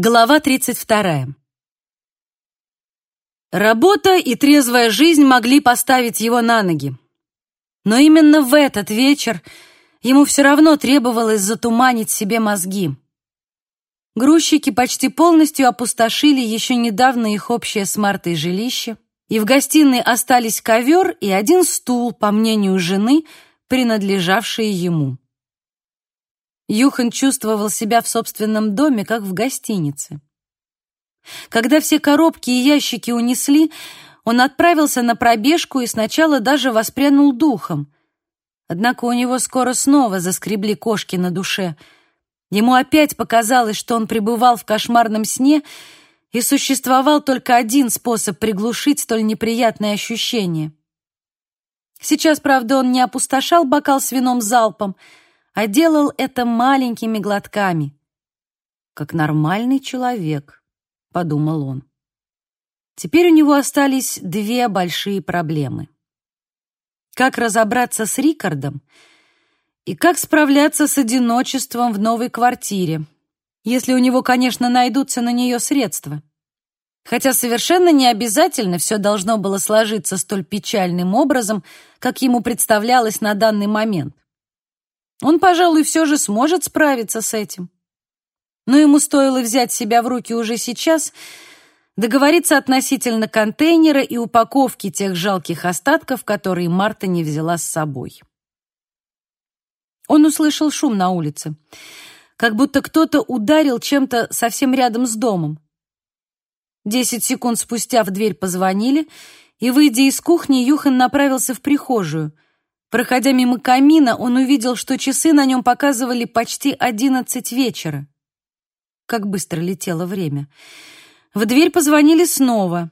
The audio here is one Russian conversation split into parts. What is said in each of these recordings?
Глава 32. Работа и трезвая жизнь могли поставить его на ноги. Но именно в этот вечер ему все равно требовалось затуманить себе мозги. Грузчики почти полностью опустошили еще недавно их общее с Мартой жилище, и в гостиной остались ковер и один стул, по мнению жены, принадлежавшие ему. Юхан чувствовал себя в собственном доме, как в гостинице. Когда все коробки и ящики унесли, он отправился на пробежку и сначала даже воспрянул духом. Однако у него скоро снова заскребли кошки на душе. Ему опять показалось, что он пребывал в кошмарном сне, и существовал только один способ приглушить столь неприятное ощущение. Сейчас, правда, он не опустошал бокал с вином залпом, а делал это маленькими глотками. «Как нормальный человек», — подумал он. Теперь у него остались две большие проблемы. Как разобраться с Рикардом и как справляться с одиночеством в новой квартире, если у него, конечно, найдутся на нее средства. Хотя совершенно не обязательно все должно было сложиться столь печальным образом, как ему представлялось на данный момент. Он, пожалуй, все же сможет справиться с этим. Но ему стоило взять себя в руки уже сейчас, договориться относительно контейнера и упаковки тех жалких остатков, которые Марта не взяла с собой. Он услышал шум на улице, как будто кто-то ударил чем-то совсем рядом с домом. Десять секунд спустя в дверь позвонили, и, выйдя из кухни, Юхан направился в прихожую — Проходя мимо камина, он увидел, что часы на нем показывали почти одиннадцать вечера. Как быстро летело время. В дверь позвонили снова.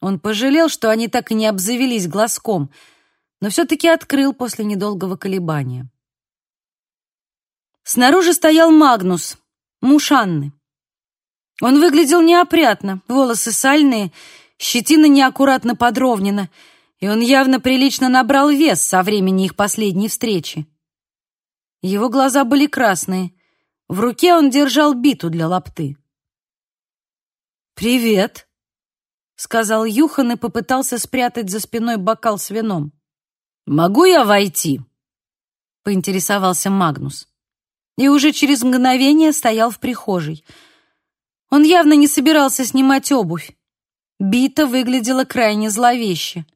Он пожалел, что они так и не обзавелись глазком, но все-таки открыл после недолгого колебания. Снаружи стоял Магнус, муж Анны. Он выглядел неопрятно, волосы сальные, щетина неаккуратно подровнена — и он явно прилично набрал вес со времени их последней встречи. Его глаза были красные. В руке он держал биту для лапты. «Привет», — сказал Юхан и попытался спрятать за спиной бокал с вином. «Могу я войти?» — поинтересовался Магнус. И уже через мгновение стоял в прихожей. Он явно не собирался снимать обувь. Бита выглядела крайне зловеще.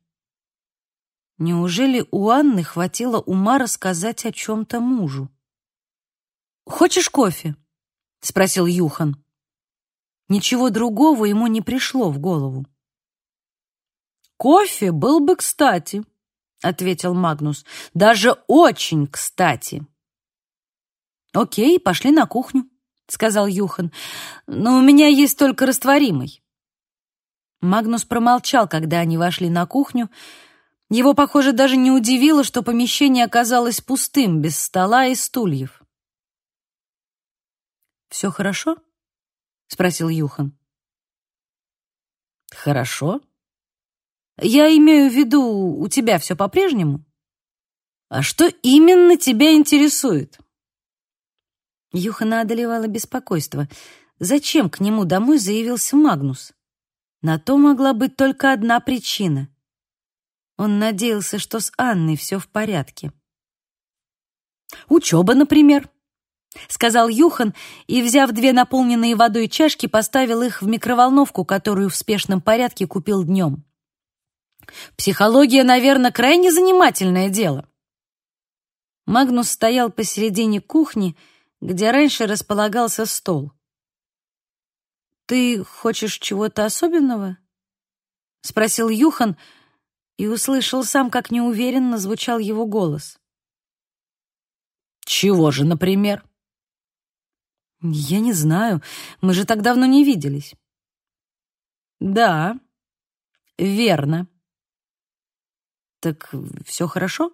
Неужели у Анны хватило ума рассказать о чем-то мужу? «Хочешь кофе?» — спросил Юхан. Ничего другого ему не пришло в голову. «Кофе был бы кстати», — ответил Магнус. «Даже очень кстати». «Окей, пошли на кухню», — сказал Юхан. «Но у меня есть только растворимый». Магнус промолчал, когда они вошли на кухню, — его, похоже, даже не удивило, что помещение оказалось пустым, без стола и стульев. «Все хорошо?» — спросил Юхан. «Хорошо. Я имею в виду, у тебя все по-прежнему? А что именно тебя интересует?» Юхана одолевало беспокойство. Зачем к нему домой заявился Магнус? На то могла быть только одна причина — он надеялся, что с Анной все в порядке. «Учеба, например», — сказал Юхан и, взяв две наполненные водой чашки, поставил их в микроволновку, которую в спешном порядке купил днем. «Психология, наверное, крайне занимательное дело». Магнус стоял посередине кухни, где раньше располагался стол. «Ты хочешь чего-то особенного?» — спросил Юхан, — и услышал сам, как неуверенно звучал его голос. «Чего же, например?» «Я не знаю. Мы же так давно не виделись». «Да, верно». «Так все хорошо?»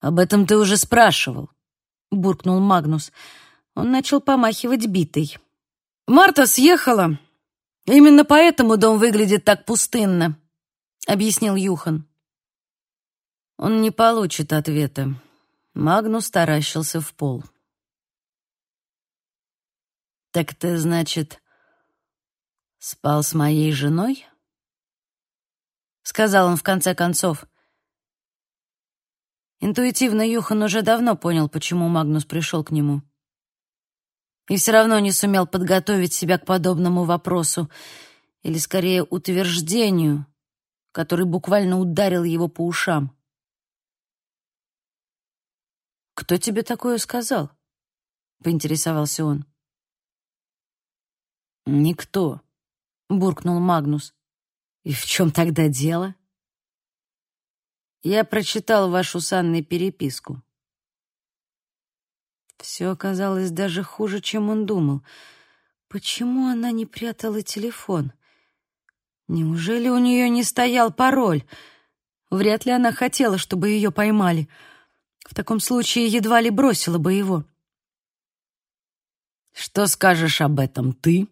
«Об этом ты уже спрашивал», — буркнул Магнус. Он начал помахивать битой. «Марта съехала. Именно поэтому дом выглядит так пустынно объяснил Юхан. Он не получит ответа. Магнус таращился в пол. «Так ты, значит, спал с моей женой?» Сказал он в конце концов. Интуитивно Юхан уже давно понял, почему Магнус пришел к нему. И все равно не сумел подготовить себя к подобному вопросу, или скорее утверждению, который буквально ударил его по ушам. «Кто тебе такое сказал?» — поинтересовался он. «Никто», — буркнул Магнус. «И в чем тогда дело?» «Я прочитал вашу с Анной переписку». Все оказалось даже хуже, чем он думал. Почему она не прятала телефон? Неужели у нее не стоял пароль? Вряд ли она хотела, чтобы ее поймали. В таком случае едва ли бросила бы его. «Что скажешь об этом ты?»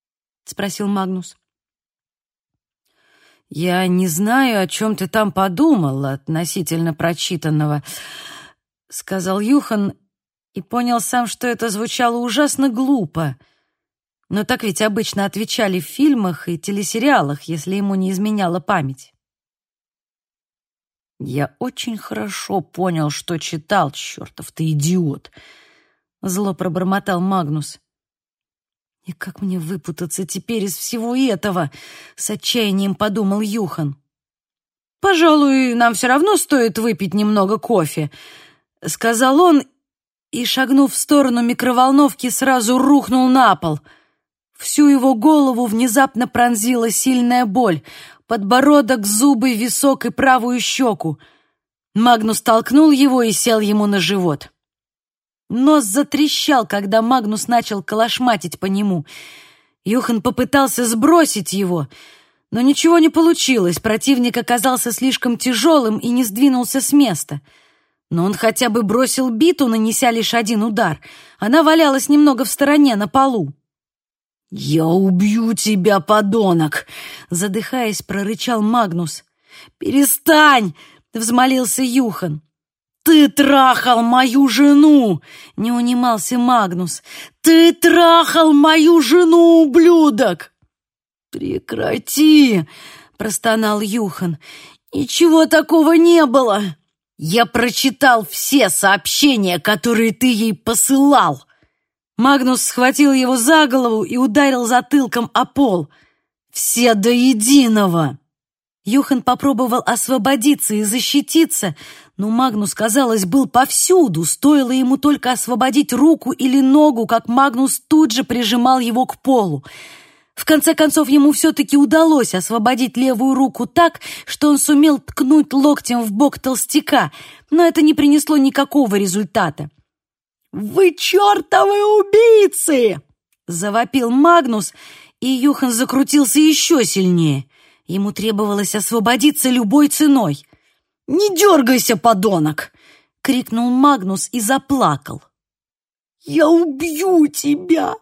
— спросил Магнус. «Я не знаю, о чем ты там подумал относительно прочитанного», — сказал Юхан и понял сам, что это звучало ужасно глупо. Но так ведь обычно отвечали в фильмах и телесериалах, если ему не изменяла память. «Я очень хорошо понял, что читал, чертов ты идиот!» Зло пробормотал Магнус. «И как мне выпутаться теперь из всего этого?» — с отчаянием подумал Юхан. «Пожалуй, нам все равно стоит выпить немного кофе», — сказал он и, шагнув в сторону микроволновки, сразу рухнул на пол — Всю его голову внезапно пронзила сильная боль. Подбородок, зубы, висок и правую щеку. Магнус толкнул его и сел ему на живот. Нос затрещал, когда Магнус начал колошматить по нему. Юхан попытался сбросить его, но ничего не получилось. Противник оказался слишком тяжелым и не сдвинулся с места. Но он хотя бы бросил биту, нанеся лишь один удар. Она валялась немного в стороне, на полу. «Я убью тебя, подонок!» — задыхаясь, прорычал Магнус. «Перестань!» — взмолился Юхан. «Ты трахал мою жену!» — не унимался Магнус. «Ты трахал мою жену, ублюдок!» «Прекрати!» — простонал Юхан. «Ничего такого не было! Я прочитал все сообщения, которые ты ей посылал!» Магнус схватил его за голову и ударил затылком о пол. «Все до единого!» Юхан попробовал освободиться и защититься, но Магнус, казалось, был повсюду. Стоило ему только освободить руку или ногу, как Магнус тут же прижимал его к полу. В конце концов, ему все-таки удалось освободить левую руку так, что он сумел ткнуть локтем в бок толстяка, но это не принесло никакого результата. «Вы чертовы убийцы!» — завопил Магнус, и Юхан закрутился еще сильнее. Ему требовалось освободиться любой ценой. «Не дергайся, подонок!» — крикнул Магнус и заплакал. «Я убью тебя!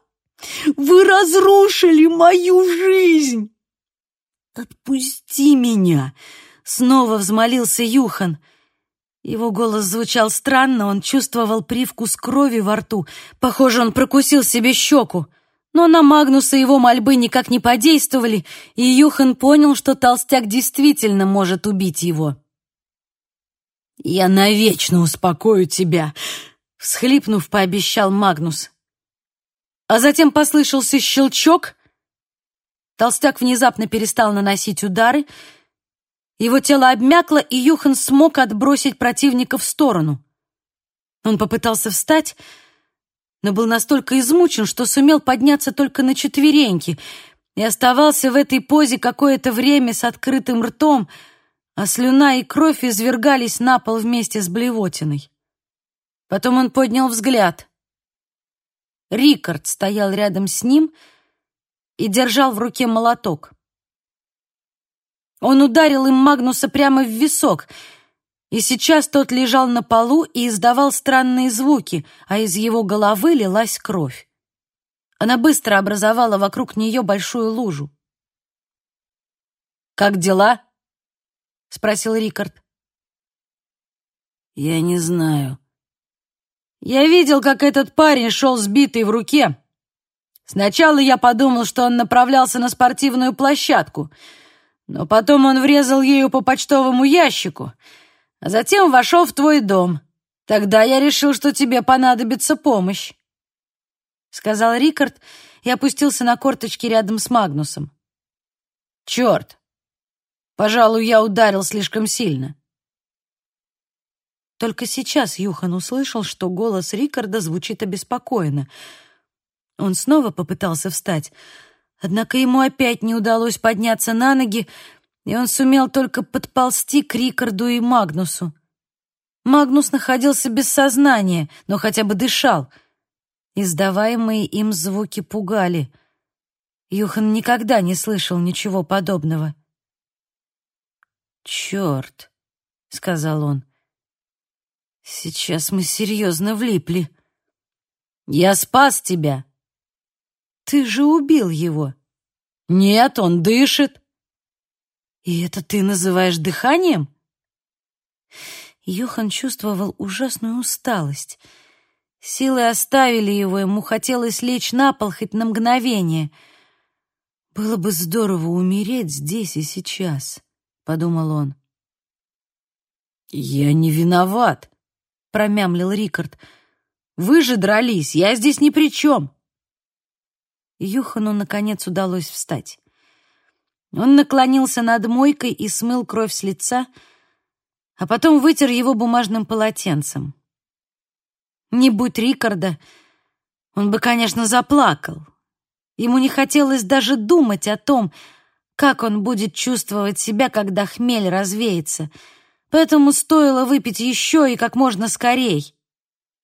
Вы разрушили мою жизнь!» «Отпусти меня!» — снова взмолился Юхан. Его голос звучал странно, он чувствовал привкус крови во рту. Похоже, он прокусил себе щеку. Но на Магнуса его мольбы никак не подействовали, и Юхан понял, что толстяк действительно может убить его. «Я навечно успокою тебя», — всхлипнув, пообещал Магнус. А затем послышался щелчок. Толстяк внезапно перестал наносить удары, его тело обмякло, и Юхан смог отбросить противника в сторону. Он попытался встать, но был настолько измучен, что сумел подняться только на четвереньки и оставался в этой позе какое-то время с открытым ртом, а слюна и кровь извергались на пол вместе с блевотиной. Потом он поднял взгляд. Рикард стоял рядом с ним и держал в руке молоток. Он ударил им Магнуса прямо в висок, и сейчас тот лежал на полу и издавал странные звуки, а из его головы лилась кровь. Она быстро образовала вокруг нее большую лужу. «Как дела?» — спросил Рикард. «Я не знаю». «Я видел, как этот парень шел сбитый в руке», — Сначала я подумал, что он направлялся на спортивную площадку, но потом он врезал ею по почтовому ящику, а затем вошел в твой дом. Тогда я решил, что тебе понадобится помощь», — сказал Рикард и опустился на корточки рядом с Магнусом. «Черт! Пожалуй, я ударил слишком сильно». Только сейчас Юхан услышал, что голос Рикарда звучит обеспокоенно. Он снова попытался встать, однако ему опять не удалось подняться на ноги, и он сумел только подползти к Рикарду и Магнусу. Магнус находился без сознания, но хотя бы дышал. Издаваемые им звуки пугали. Юхан никогда не слышал ничего подобного. «Черт!» — сказал он. «Сейчас мы серьезно влипли. Я спас тебя!» «Ты же убил его!» «Нет, он дышит!» «И это ты называешь дыханием?» Йохан чувствовал ужасную усталость. Силы оставили его, ему хотелось лечь на пол хоть на мгновение. «Было бы здорово умереть здесь и сейчас», — подумал он. «Я не виноват», — промямлил Рикард. «Вы же дрались, я здесь ни при чем». Юхану, наконец, удалось встать. Он наклонился над мойкой и смыл кровь с лица, — а потом вытер его бумажным полотенцем. Не будь Рикарда, он бы, конечно, заплакал. Ему не хотелось даже думать о том, как он будет чувствовать себя, когда хмель развеется. Поэтому стоило выпить еще и как можно скорей.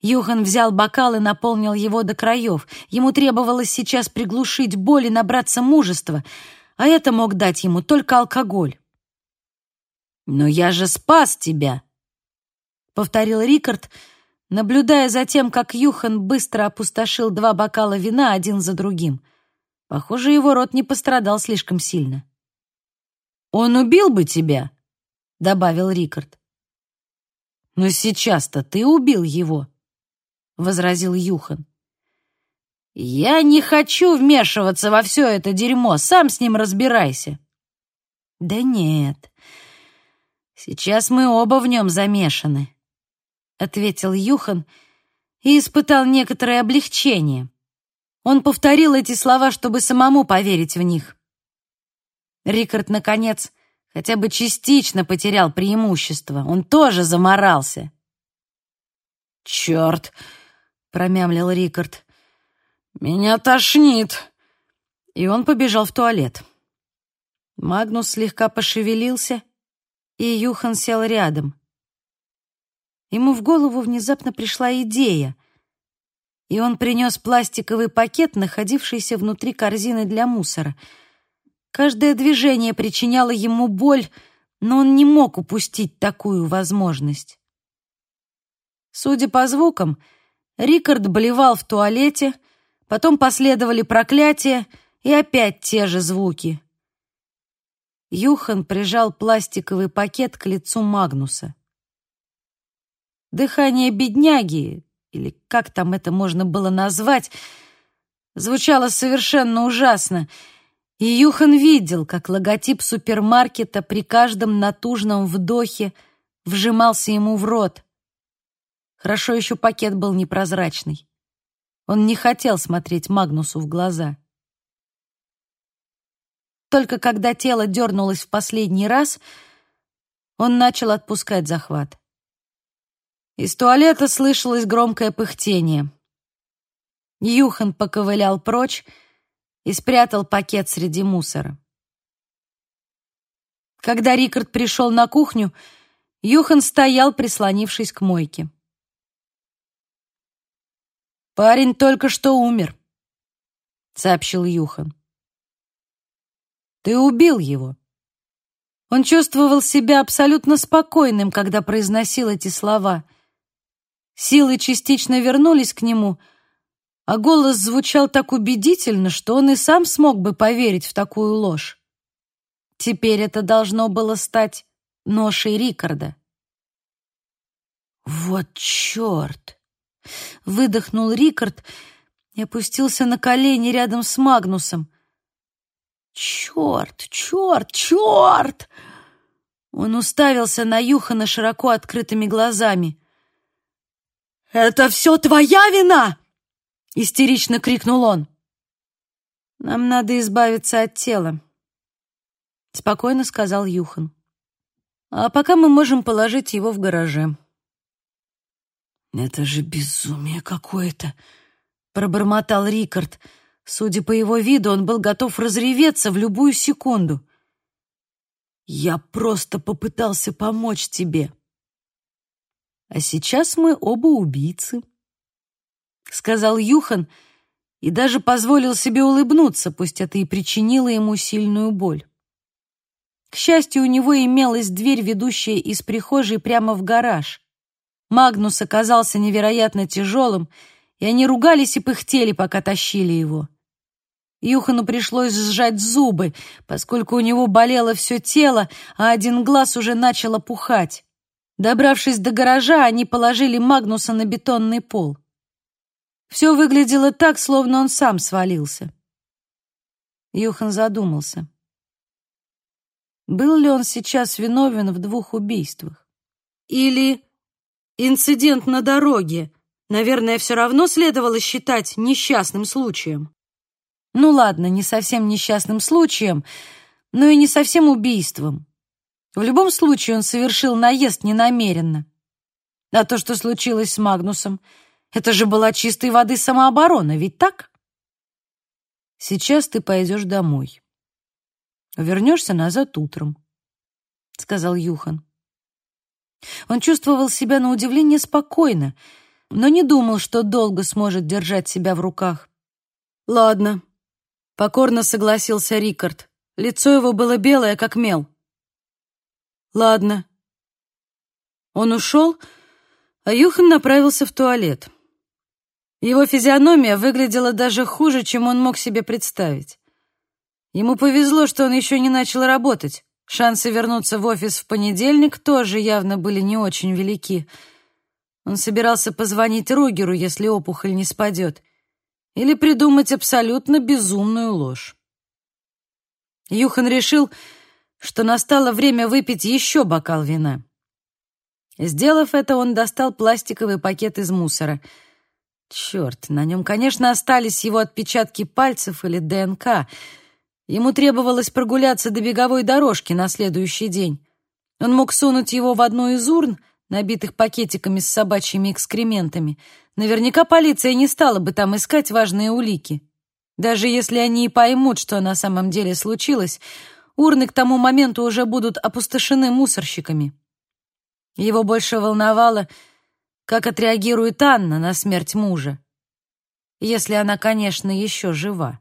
Юхан взял бокал и наполнил его до краев. Ему требовалось сейчас приглушить боль и набраться мужества, а это мог дать ему только алкоголь. «Но я же спас тебя!» — повторил Рикард, наблюдая за тем, как Юхан быстро опустошил два бокала вина один за другим. Похоже, его рот не пострадал слишком сильно. «Он убил бы тебя!» — добавил Рикард. «Но сейчас-то ты убил его!» — возразил Юхан. «Я не хочу вмешиваться во все это дерьмо, сам с ним разбирайся». «Да нет, Сейчас мы оба в нем замешаны, ответил Юхан и испытал некоторое облегчение. Он повторил эти слова, чтобы самому поверить в них. Рикард, наконец, хотя бы частично потерял преимущество. Он тоже заморался. «Черт!» — промямлил Рикард. «Меня тошнит!» И он побежал в туалет. Магнус слегка пошевелился и Юхан сел рядом. Ему в голову внезапно пришла идея, и он принес пластиковый пакет, находившийся внутри корзины для мусора. Каждое движение причиняло ему боль, но он не мог упустить такую возможность. Судя по звукам, Рикард блевал в туалете, потом последовали проклятия и опять те же звуки. Юхан прижал пластиковый пакет к лицу Магнуса. Дыхание бедняги, или как там это можно было назвать, звучало совершенно ужасно, и Юхан видел, как логотип супермаркета при каждом натужном вдохе вжимался ему в рот. Хорошо еще пакет был непрозрачный. Он не хотел смотреть Магнусу в глаза. Только когда тело дернулось в последний раз, он начал отпускать захват. Из туалета слышалось громкое пыхтение. Юхан поковылял прочь и спрятал пакет среди мусора. Когда Рикард пришел на кухню, Юхан стоял, прислонившись к мойке. «Парень только что умер», — сообщил Юхан. Ты убил его. Он чувствовал себя абсолютно спокойным, когда произносил эти слова. Силы частично вернулись к нему, а голос звучал так убедительно, что он и сам смог бы поверить в такую ложь. Теперь это должно было стать ношей Рикарда. «Вот черт!» — выдохнул Рикард и опустился на колени рядом с Магнусом. «Черт, черт, черт!» Он уставился на Юхана широко открытыми глазами. «Это все твоя вина!» — истерично крикнул он. «Нам надо избавиться от тела», — спокойно сказал Юхан. «А пока мы можем положить его в гараже». «Это же безумие какое-то!» — пробормотал Рикард. Судя по его виду, он был готов разреветься в любую секунду. «Я просто попытался помочь тебе. А сейчас мы оба убийцы», — сказал Юхан и даже позволил себе улыбнуться, пусть это и причинило ему сильную боль. К счастью, у него имелась дверь, ведущая из прихожей прямо в гараж. Магнус оказался невероятно тяжелым, и они ругались и пыхтели, пока тащили его. Юхану пришлось сжать зубы, поскольку у него болело все тело, а один глаз уже начал опухать. Добравшись до гаража, они положили Магнуса на бетонный пол. Все выглядело так, словно он сам свалился. Юхан задумался. Был ли он сейчас виновен в двух убийствах? Или Инцидент на дороге, наверное, все равно следовало считать несчастным случаем. Ну ладно, не совсем несчастным случаем, но и не совсем убийством. В любом случае он совершил наезд ненамеренно. А то, что случилось с Магнусом, это же была чистой воды самооборона, ведь так? Сейчас ты пойдешь домой. Вернешься назад утром, — сказал Юхан. Он чувствовал себя на удивление спокойно, но не думал, что долго сможет держать себя в руках. «Ладно», — покорно согласился Рикард. Лицо его было белое, как мел. «Ладно». Он ушел, а Юхан направился в туалет. Его физиономия выглядела даже хуже, чем он мог себе представить. Ему повезло, что он еще не начал работать. Шансы вернуться в офис в понедельник тоже явно были не очень велики. Он собирался позвонить Ругеру, если опухоль не спадет, или придумать абсолютно безумную ложь. Юхан решил, что настало время выпить еще бокал вина. Сделав это, он достал пластиковый пакет из мусора. Черт, на нем, конечно, остались его отпечатки пальцев или ДНК — Ему требовалось прогуляться до беговой дорожки на следующий день. Он мог сунуть его в одну из урн, набитых пакетиками с собачьими экскрементами. Наверняка полиция не стала бы там искать важные улики. Даже если они и поймут, что на самом деле случилось, урны к тому моменту уже будут опустошены мусорщиками. Его больше волновало, как отреагирует Анна на смерть мужа, если она, конечно, еще жива.